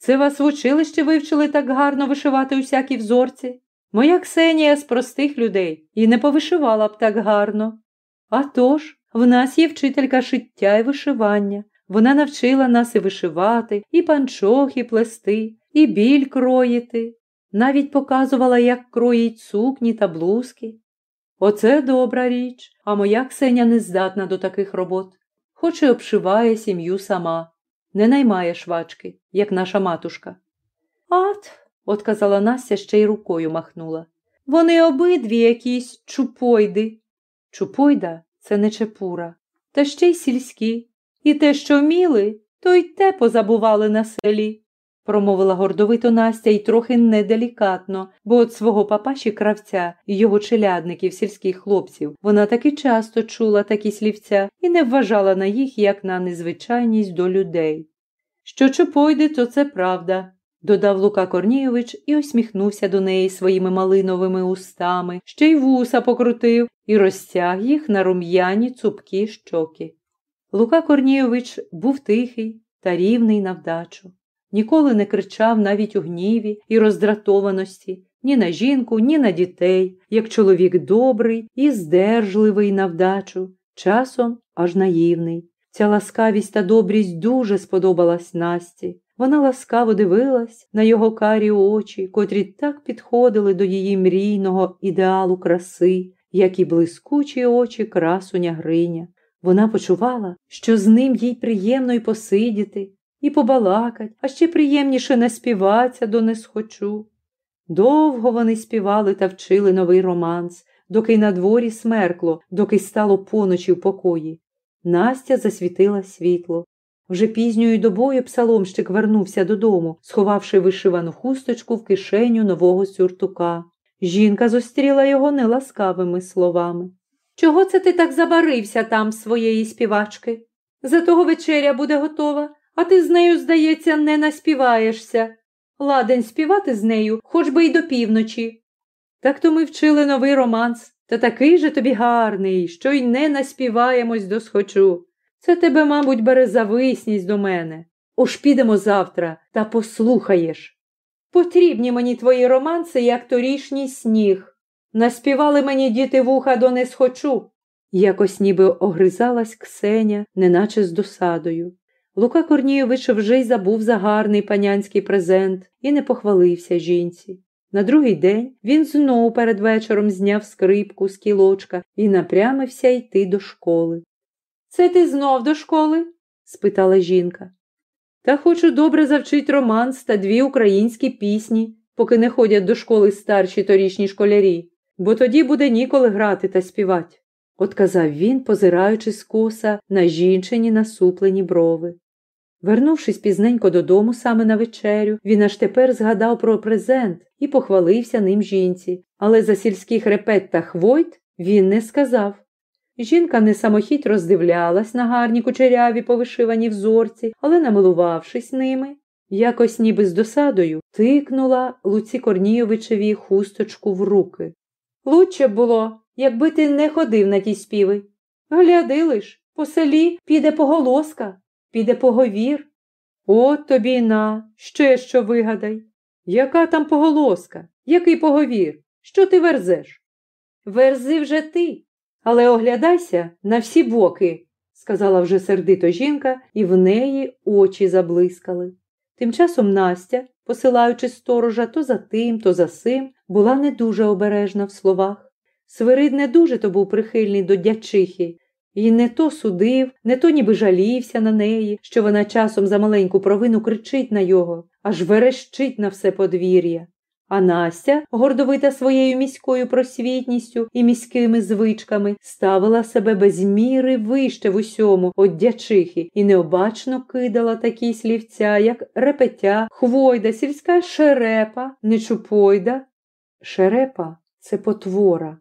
Це вас в училищі вивчили так гарно вишивати усякі взорці? Моя Ксенія з простих людей і не повишивала б так гарно. А тож, в нас є вчителька шиття і вишивання. Вона навчила нас і вишивати, і панчохи плести, і біль кроїти, навіть показувала, як кроїть сукні та блузки. Оце добра річ, а моя Ксеня не здатна до таких робот, хоч і обшиває сім'ю сама, не наймає швачки, як наша матушка. От, отказала Настя ще й рукою махнула. Вони обидві якісь чупойди. Чупойда це не чепура, та ще й сільські. І те, що вміли, то й те позабували на селі, промовила гордовито Настя й трохи неделікатно, бо от свого папаші кравця і його челядників, сільських хлопців, вона таки часто чула такі слівця і не вважала на їх як на незвичайність до людей. Що чупойди, то це правда, додав Лука Корнійович і усміхнувся до неї своїми малиновими устами, ще й вуса покрутив і розтяг їх на рум'яні цупкі щоки. Лука Корнійович був тихий та рівний на вдачу. Ніколи не кричав навіть у гніві і роздратованості ні на жінку, ні на дітей, як чоловік добрий і здержливий на вдачу, часом аж наївний. Ця ласкавість та добрість дуже сподобалась Насті. Вона ласкаво дивилась на його карі очі, котрі так підходили до її мрійного ідеалу краси, як і блискучі очі красуня Гриня. Вона почувала, що з ним їй приємно й посидіти, і побалакать, а ще приємніше не співаться до не схочу. Довго вони співали та вчили новий романс, доки й на дворі смеркло, доки стало поночі в покої. Настя засвітила світло. Вже пізньою добою псаломщик вернувся додому, сховавши вишивану хусточку в кишеню нового сюртука. Жінка зустріла його неласкавими словами. Чого це ти так забарився там своєї співачки? За того вечеря буде готова, а ти з нею, здається, не наспіваєшся. Ладен співати з нею, хоч би й до півночі. Так то ми вчили новий романс, та такий же тобі гарний, що й не наспіваємось до схочу. Це тебе, мабуть, бере зависність до мене. Уж підемо завтра та послухаєш. Потрібні мені твої романси, як торішній сніг. Наспівали мені діти вуха до не схочу. Якось ніби огризалась Ксеня, неначе з досадою. Лука Корнійович вже й забув за гарний панянський презент і не похвалився жінці. На другий день він знову перед вечором зняв скрипку з кілочка і напрямився йти до школи. Це ти знов до школи? спитала жінка. Та хочу добре завчить романс та дві українські пісні, поки не ходять до школи старші торічні школярі, бо тоді буде ніколи грати та співати, отказав він, позираючи скоса на жінчині насуплені брови. Вернувшись пізненько додому саме на вечерю, він аж тепер згадав про презент і похвалився ним жінці, але за сільських репет та хвойт він не сказав. Жінка не самохідь роздивлялась на гарні кучеряві повишивані взорці, але, намилувавшись ними, якось ніби з досадою тикнула Луці Корнійовичеві хусточку в руки. Лучше було, якби ти не ходив на ті співи. Гляди лиш, по селі піде поголоска піде поговір. От тобі на, ще що вигадай. Яка там поголоска? Який поговір? Що ти верзеш? Верзи вже ти, але оглядайся на всі боки, сказала вже сердито жінка, і в неї очі заблискали. Тим часом Настя, посилаючи сторожа то за тим, то за сим, була не дуже обережна в словах. Свирид не дуже то був прихильний до дячихи, і не то судив, не то ніби жалівся на неї, що вона часом за маленьку провину кричить на його, аж верещить на все подвір'я. А Настя, гордовита своєю міською просвітністю і міськими звичками, ставила себе без міри вище в усьому од дячихи і необачно кидала такі слівця, як репетя, хвойда, сільська шерепа, нечупойда. Шерепа це потвора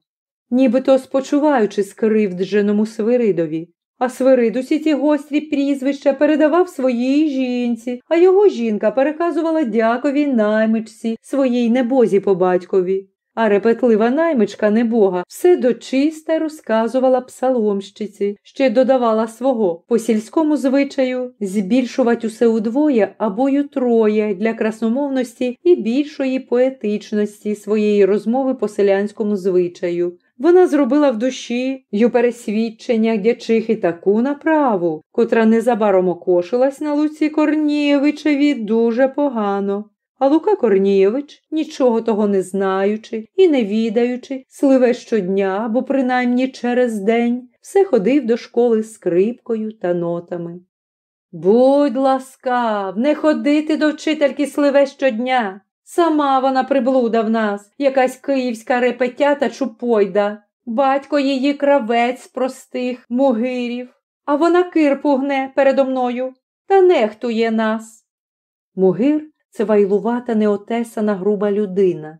нібито спочуваючи скривдженому Свиридові. А Свирид усі ці гострі прізвища передавав своїй жінці, а його жінка переказувала дякові наймичці, своїй небозі по батькові. А репетлива наймичка небога все дочисте розказувала псаломщиці, ще додавала свого по сільському звичаю збільшувати усе удвоє або й троє для красномовності і більшої поетичності своєї розмови по селянському звичаю. Вона зробила в душі й у пересвідченнях дячихи таку направу, котра незабаром окошилась на Луці Корнієвичеві дуже погано. А Лука Корнієвич, нічого того не знаючи і не відаючи, сливе щодня або принаймні через день, все ходив до школи скрипкою та нотами. Будь ласкав, не ходити до вчительки сливе щодня, Сама вона приблуда в нас, якась київська репетя та чупойда. Батько її кравець простих мугирів, а вона кирпу гне передо мною та нехтує нас. Мугир це вайлувата неотесана груба людина.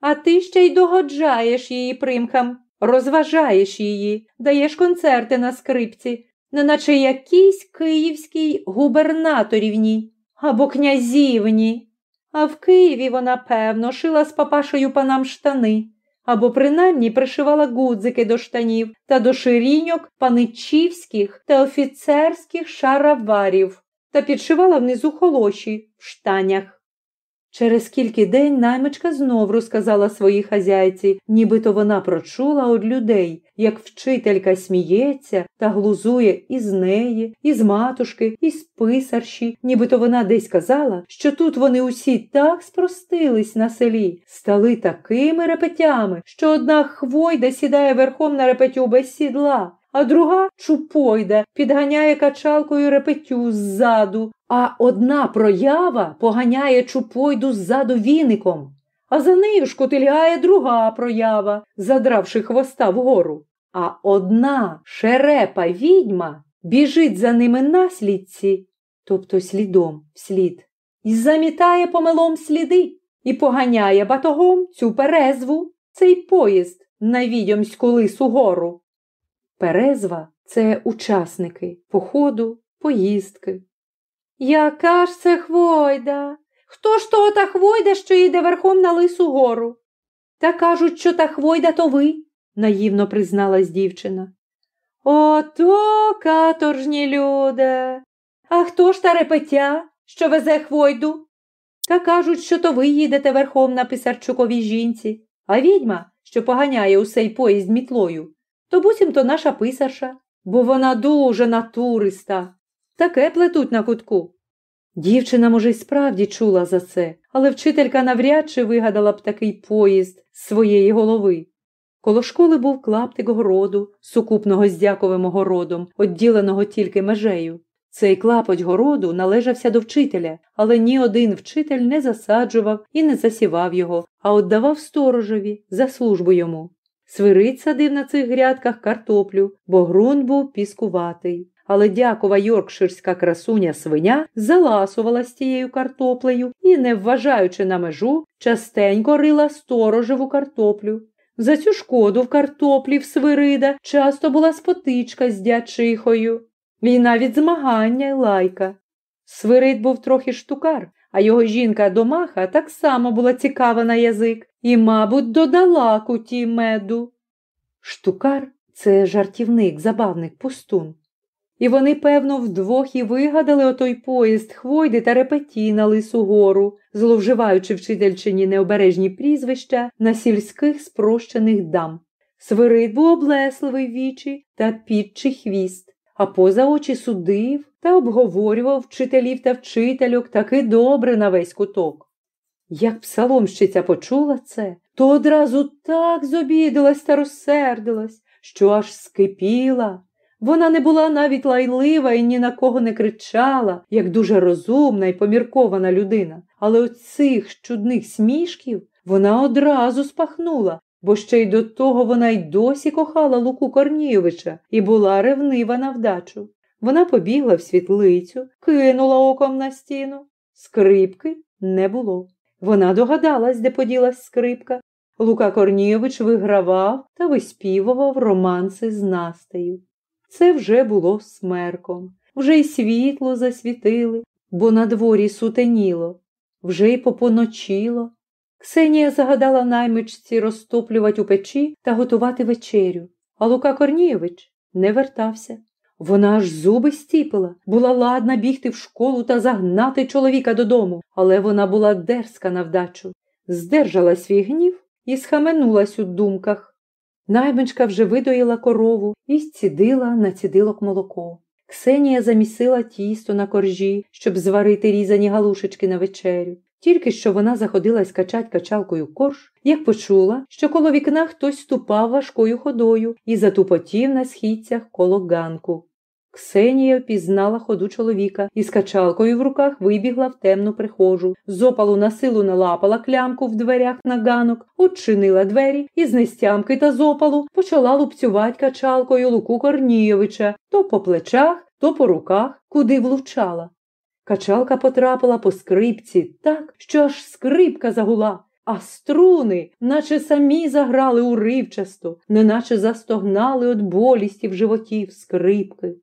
А ти ще й догоджаєш її примхам, розважаєш її, даєш концерти на скрипці, неначе якійсь київській губернаторівні або князівні. А в Києві вона, певно, шила з папашею панам штани, або принаймні пришивала гудзики до штанів та до ширіньок паничівських та офіцерських шароварів та підшивала внизу холоші в штанях. Через кілька день наймичка знов розказала своїй хазяйці, нібито вона прочула од людей, як вчителька сміється та глузує із неї, із матушки, із писарші, нібито вона десь казала, що тут вони усі так спростились на селі, стали такими репетями, що одна хвойда сідає верхом на репетю без сідла, а друга чупойда підганяє качалкою репетю ззаду, а одна проява поганяє чупойду ззаду віником, а за нею шкотильгає друга проява, задравши хвоста вгору. А одна шерепа відьма біжить за ними наслідці, тобто слідом вслід, і замітає помилом сліди і поганяє батогом цю перезву, цей поїзд на відьомську лису гору. Перезва це учасники походу, поїздки. Яка ж це хвойда? Хто ж того та хвойда, що йде верхом на лису гору? Та кажуть, що та хвойда то ви, наївно призналась дівчина. Ото каторжні люди. А хто ж та репетя, що везе хвойду? Та кажуть, що то ви їдете верхом на писарчуковій жінці, а відьма, що поганяє усей поїзд мітлою, то буцім то наша писарша, бо вона дуже натуриста. Таке плетуть на кутку. Дівчина, може, й справді чула за це, але вчителька навряд чи вигадала б такий поїзд з своєї голови. Коло школи був клаптик городу, сукупного з дяковим огородом, оділеного тільки межею. Цей клапоть городу належався до вчителя, але ні один вчитель не засаджував і не засівав його, а віддавав сторожеві за службу йому. Свирид садив на цих грядках картоплю, бо ґрунт був піскуватий. Але дякова йоркширська красуня свиня заласувала з тією картоплею і, не вважаючи на межу, частенько рила сторожеву картоплю. За цю шкоду в картоплі в Свирида часто була спотичка з дячихою, і навіть змагання й лайка. Свирид був трохи штукар, а його жінка домаха так само була цікава на язик і, мабуть, додала куті меду. Штукар це жартівник, забавник, пустун. І вони, певно, вдвох і вигадали отой поїзд хвойди та репеті на лису гору, зловживаючи вчительчині необережні прізвища на сільських спрощених дам. Свирид був облесливий вічі та підчий хвіст, а поза очі судив та обговорював вчителів та вчительок таки добре на весь куток. Як псаломщиця почула це, то одразу так зобідилась та розсердилась, що аж скипіла. Вона не була навіть лайлива і ні на кого не кричала, як дуже розумна і поміркована людина, але оцих чудних смішків вона одразу спахнула, бо ще й до того вона й досі кохала Луку Корнійовича і була ревнива на вдачу. Вона побігла в світлицю, кинула оком на стіну. Скрипки не було. Вона догадалась, де поділась скрипка. Лука Корнійович вигравав та виспівував романси з Настею. Це вже було смерком, вже й світло засвітили, бо на дворі сутеніло, вже й попоночило. Ксенія загадала наймичці розтоплювати у печі та готувати вечерю, а Лука Корнійович не вертався. Вона аж зуби стіпила, була ладна бігти в школу та загнати чоловіка додому, але вона була дерзка на вдачу, здержала свій гнів і схаменулась у думках. Наймичка вже видоїла корову і зцідила на цідилок молоко. Ксенія замісила тісто на коржі, щоб зварити різані галушечки на вечерю. Тільки що вона заходилась качать качалкою корж, як почула, що коло вікна хтось ступав важкою ходою і затупотів на східцях коло ганку. Ксенія впізнала ходу чоловіка і з качалкою в руках вибігла в темну прихожу. З опалу на силу налапала клямку в дверях на ганок, очинила двері і з нестямки та з опалу почала лупцювати качалкою Луку Корнійовича то по плечах, то по руках, куди влучала. Качалка потрапила по скрипці так, що аж скрипка загула. А струни, наче самі заграли уривчасто, неначе застогнали от болісті в животів скрипки.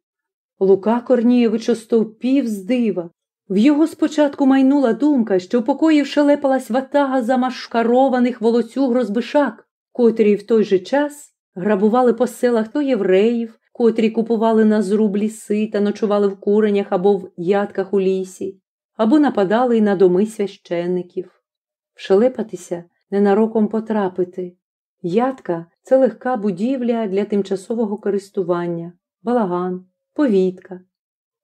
Лука Корнієвич остовпів з дива. В його спочатку майнула думка, що в покої шелепалась ватага замашкарованих волоцюг розбишак. котрі в той же час грабували по селах то євреїв, котрі купували на зруб ліси та ночували в куренях або в ядках у лісі, або нападали й на доми священників. Вшелепатися, ненароком потрапити. Ядка це легка будівля для тимчасового користування, балаган, повітка.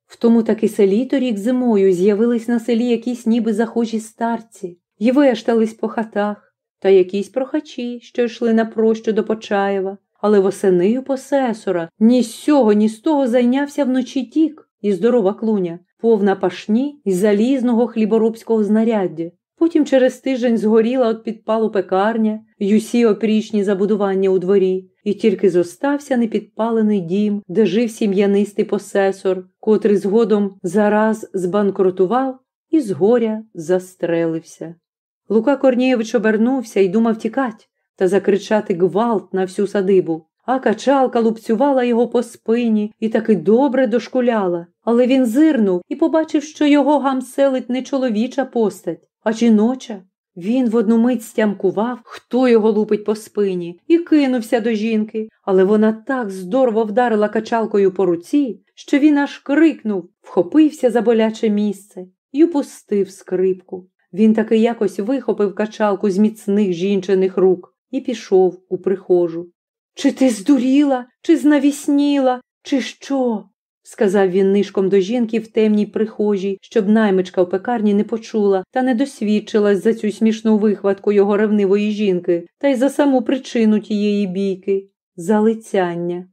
В тому таки селі торік зимою з'явились на селі якісь ніби захожі старці, й вештались по хатах, та якісь прохачі, що йшли на прощу до Почаєва, але восени посесора ні з сього, ні з того зайнявся вночі тік, і здорова клуня, повна пашні і залізного хліборобського знаряддя. Потім через тиждень згоріла від підпалу пекарня й усі опрічні забудування у дворі, і тільки зостався непідпалений дім, де жив сім'янистий посесор, котрий згодом зараз збанкрутував і з горя застрелився. Лука Корнієвич обернувся і думав тікать та закричати гвалт на всю садибу. А качалка лупцювала його по спині і таки добре дошкуляла. Але він зирнув і побачив, що його гамселить не чоловіча постать, а жіноча. Він в одну мить стямкував, хто його лупить по спині, і кинувся до жінки, але вона так здорово вдарила качалкою по руці, що він аж крикнув, вхопився за боляче місце і упустив скрипку. Він таки якось вихопив качалку з міцних жінчиних рук і пішов у прихожу. Чи ти здуріла, чи знавісніла, чи що? Сказав він нишком до жінки в темній прихожій, щоб наймичка в пекарні не почула та не досвідчилась за цю смішну вихватку його ревнивої жінки та й за саму причину тієї бійки залицяння.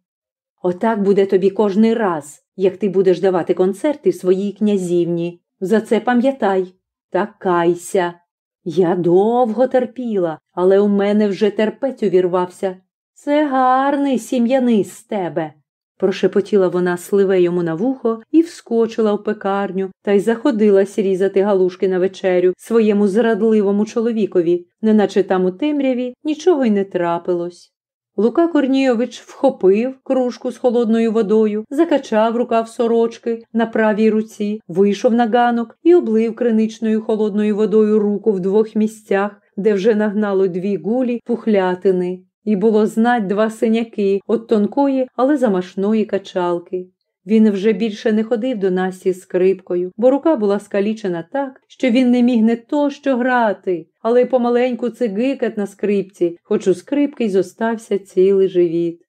Отак буде тобі кожний раз, як ти будеш давати концерти своїй князівні. За це пам'ятай та кайся. Я довго терпіла, але у мене вже терпець увірвався. Це гарний сім'яний з тебе прошепотіла вона сливе йому на вухо і вскочила в пекарню та й заходилась різати галушки на вечерю своєму зрадливому чоловікові, неначе там у темряві нічого й не трапилось. Лука Корнійович вхопив кружку з холодною водою, закачав рукав сорочки на правій руці, вийшов на ганок і облив криничною холодною водою руку в двох місцях, де вже нагнало дві гулі пухлятини і було знать два синяки от тонкої, але замашної качалки. Він вже більше не ходив до Насті з скрипкою, бо рука була скалічена так, що він не міг не то що грати, але й помаленьку цигикать на скрипці, хоч у скрипки й зостався цілий живіт.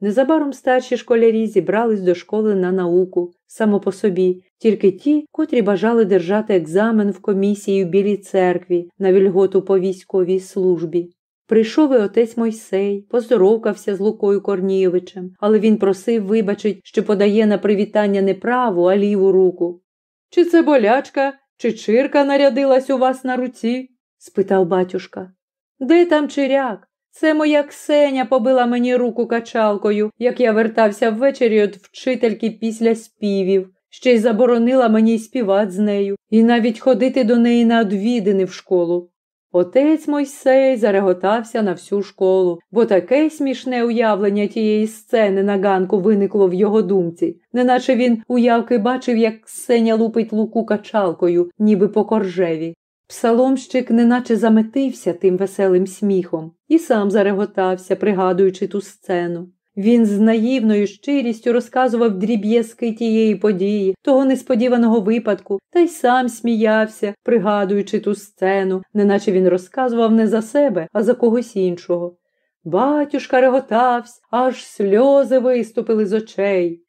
Незабаром старші школярі зібрались до школи на науку, само по собі, тільки ті, котрі бажали держати екзамен в комісії в Білій церкві на вільготу по військовій службі. Прийшов і отець Мойсей, поздоровкався з Лукою Корнієвичем, але він просив вибачить, що подає на привітання не праву, а ліву руку. Чи це болячка, чи чирка нарядилась у вас на руці? спитав батюшка. Де там чиряк? Це моя Ксеня побила мені руку качалкою, як я вертався ввечері від вчительки після співів, ще й заборонила мені співати з нею, і навіть ходити до неї на одвідини в школу. Отець Мойсей зареготався на всю школу, бо таке смішне уявлення тієї сцени на ганку виникло в його думці, неначе він уявки бачив, як Ксеня лупить луку качалкою, ніби по коржеві. Псаломщик неначе заметився тим веселим сміхом і сам зареготався, пригадуючи ту сцену. Він з наївною щирістю розказував дріб'язки тієї події, того несподіваного випадку, та й сам сміявся, пригадуючи ту сцену, неначе він розказував не за себе, а за когось іншого. Батюшка реготався, аж сльози виступили з очей.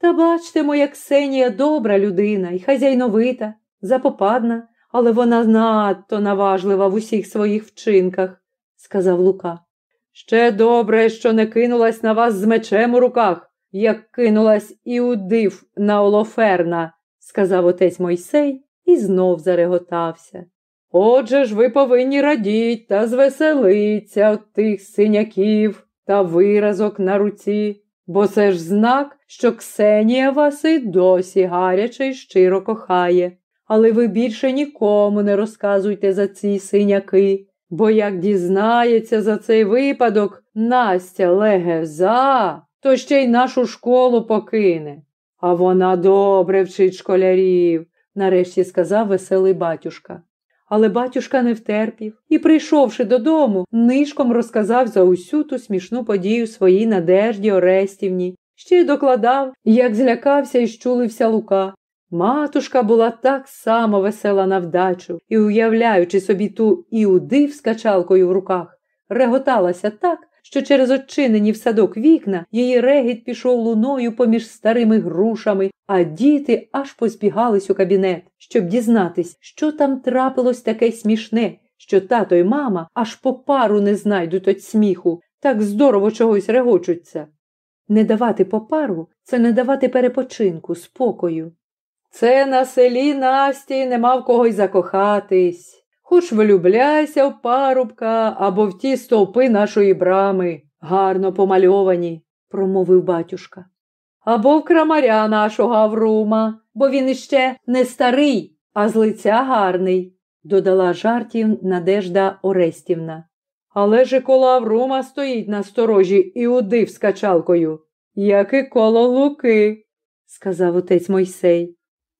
Та бачте, моя Ксенія добра людина і хазяйновита, запопадна, але вона надто наважлива в усіх своїх вчинках, сказав Лука. Ще добре, що не кинулась на вас з мечем у руках, як кинулась Іудив на Олоферна, сказав отець Мойсей і знов зареготався. Отже ж ви повинні радіть та звеселиться от тих синяків та виразок на руці, бо це ж знак, що Ксенія вас і досі гаряче й щиро кохає. Але ви більше нікому не розказуйте за ці синяки. Бо як дізнається за цей випадок Настя легеза, то ще й нашу школу покине. А вона добре вчить школярів, нарешті сказав веселий батюшка. Але батюшка не втерпів і, прийшовши додому, нишком розказав за усю ту смішну подію своїй надежді Орестівні, ще й докладав, як злякався і щулився Лука. Матушка була так само весела на вдачу і, уявляючи собі ту іуди з качалкою в руках, реготалася так, що через очинені в садок вікна її регіт пішов луною поміж старими грушами, а діти аж позбігались у кабінет, щоб дізнатись, що там трапилось таке смішне, що тато й мама аж по пару не знайдуть от сміху, так здорово чогось регочуться. Не давати попару це не давати перепочинку, спокою. Це на селі Насті нема в кого й закохатись. Хоч влюбляйся в парубка або в ті стовпи нашої брами, гарно помальовані, промовив батюшка. Або в крамаря нашого Аврума, бо він іще не старий, а з лиця гарний, додала жартів Надежда Орестівна. Але же коло Аврума стоїть на сторожі іудив з качалкою, як і коло луки, сказав отець Мойсей.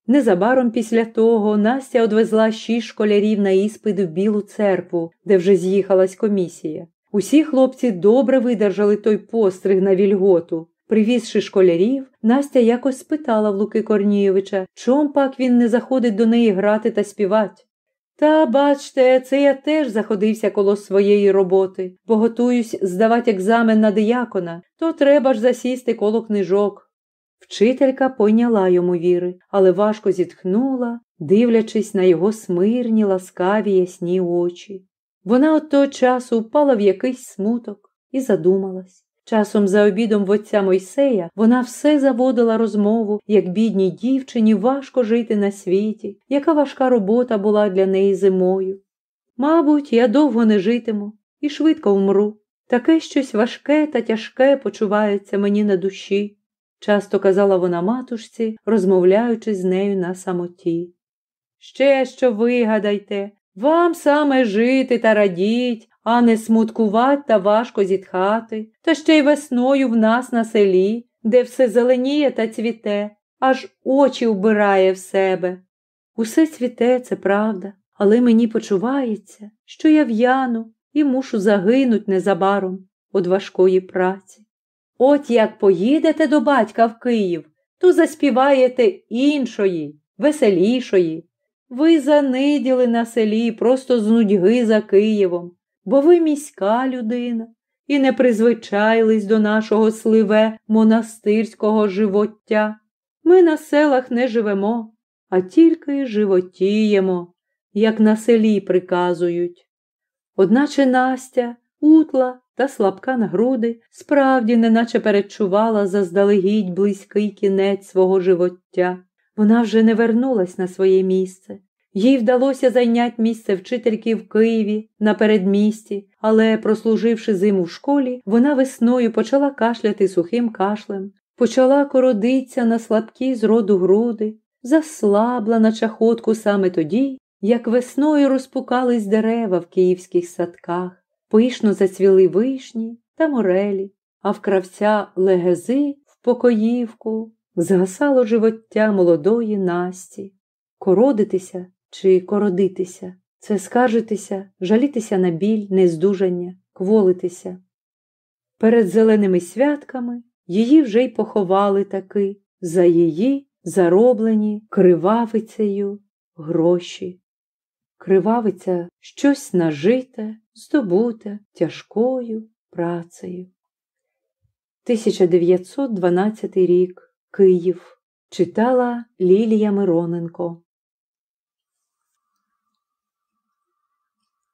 Незабаром після того Настя одвезла шість школярів на іспит в Білу церкву, де вже з'їхалась комісія. Усі хлопці добре видержали той постриг на вільготу. Привізши школярів, Настя якось спитала в Луки Корнійовича, чом пак він не заходить до неї грати та співати. Та, бачте, це я теж заходився коло своєї роботи, бо готуюсь здавати екзамен на диякона, то треба ж засісти коло книжок. Вчителька пойняла йому віри, але важко зітхнула, дивлячись на його смирні, ласкаві ясні очі. Вона от того часу впала в якийсь смуток і задумалась. Часом за обідом в отця Мойсея вона все заводила розмову, як бідній дівчині важко жити на світі, яка важка робота була для неї зимою. Мабуть, я довго не житиму і швидко вмру. Таке щось важке та тяжке почувається мені на душі часто казала вона матушці, розмовляючи з нею на самоті. Ще що вигадайте, вам саме жити та радіть, а не смуткувати та важко зітхати, та ще й весною в нас на селі, де все зеленіє та цвіте, аж очі вбирає в себе. Усе цвіте, це правда, але мені почувається, що я в'яну і мушу загинуть незабаром від важкої праці. От як поїдете до батька в Київ, то заспіваєте іншої, веселішої. Ви заниділи на селі просто з нудьги за Києвом, бо ви міська людина і не призвичайлись до нашого сливе монастирського живоття. Ми на селах не живемо, а тільки животіємо, як на селі приказують. Одначе Настя, утла, та слабка на груди, справді неначе передчувала заздалегідь близький кінець свого живоття. Вона вже не вернулась на своє місце. Їй вдалося зайняти місце вчительки в Києві на передмісті, але, прослуживши зиму в школі, вона весною почала кашляти сухим кашлем, почала кородитися на слабкі зроду груди, заслабла на чахотку саме тоді, як весною розпукались дерева в київських садках пишно зацвіли вишні та морелі, а в кравця легези в покоївку згасало живоття молодої Насті. Кородитися чи кородитися це скаржитися, жалітися на біль, нездужання, кволитися. Перед зеленими святками її вже й поховали таки за її зароблені кривавицею гроші. Кривавиця щось нажите, здобуте тяжкою працею. 1912 рік. Київ. Читала Лілія Мироненко